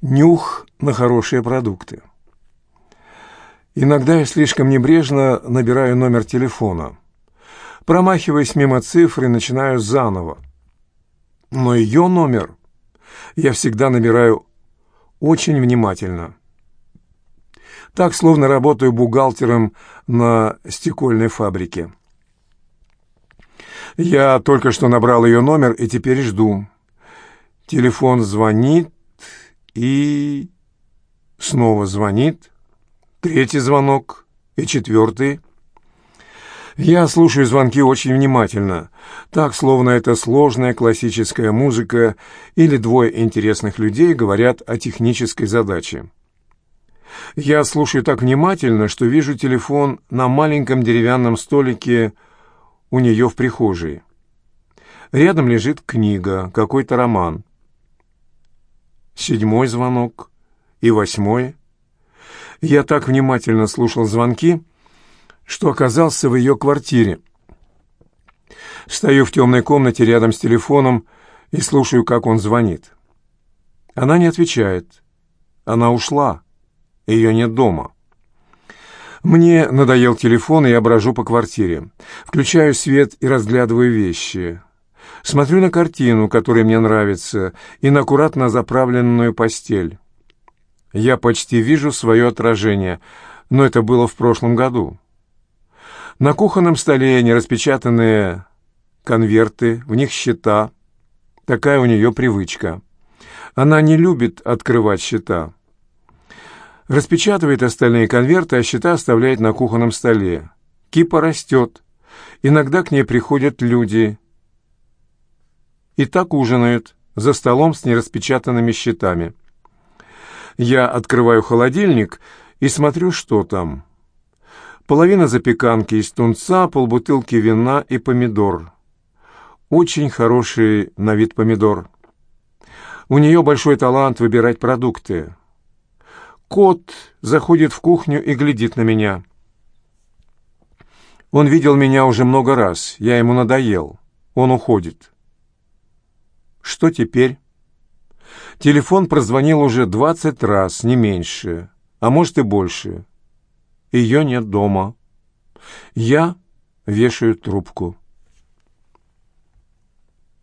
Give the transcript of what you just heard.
Нюх на хорошие продукты. Иногда я слишком небрежно набираю номер телефона. Промахиваясь мимо цифры, начинаю заново. Но ее номер я всегда набираю очень внимательно. Так, словно работаю бухгалтером на стекольной фабрике. Я только что набрал ее номер и теперь жду. Телефон звонит и... Снова звонит. Третий звонок и четвертый. Я слушаю звонки очень внимательно, так, словно это сложная классическая музыка или двое интересных людей говорят о технической задаче. Я слушаю так внимательно, что вижу телефон на маленьком деревянном столике у нее в прихожей. Рядом лежит книга, какой-то роман. Седьмой звонок и восьмой. Я так внимательно слушал звонки, что оказался в ее квартире. Стою в темной комнате рядом с телефоном и слушаю, как он звонит. Она не отвечает. Она ушла. Ее нет дома. Мне надоел телефон, и я брожу по квартире. Включаю свет и разглядываю вещи. Смотрю на картину, которая мне нравится, и на аккуратно заправленную постель. Я почти вижу свое отражение, но это было в прошлом году. На кухонном столе нераспечатанные конверты, в них счета. Такая у нее привычка. Она не любит открывать счета. Распечатывает остальные конверты, а счета оставляет на кухонном столе. Кипа растет. Иногда к ней приходят люди. И так ужинают за столом с нераспечатанными счетами. Я открываю холодильник и смотрю, что там. Половина запеканки из тунца, полбутылки вина и помидор. Очень хороший на вид помидор. У нее большой талант выбирать продукты. Кот заходит в кухню и глядит на меня. Он видел меня уже много раз, я ему надоел. Он уходит. Что теперь? Телефон прозвонил уже двадцать раз, не меньше, а может и больше. Ее нет дома. Я вешаю трубку.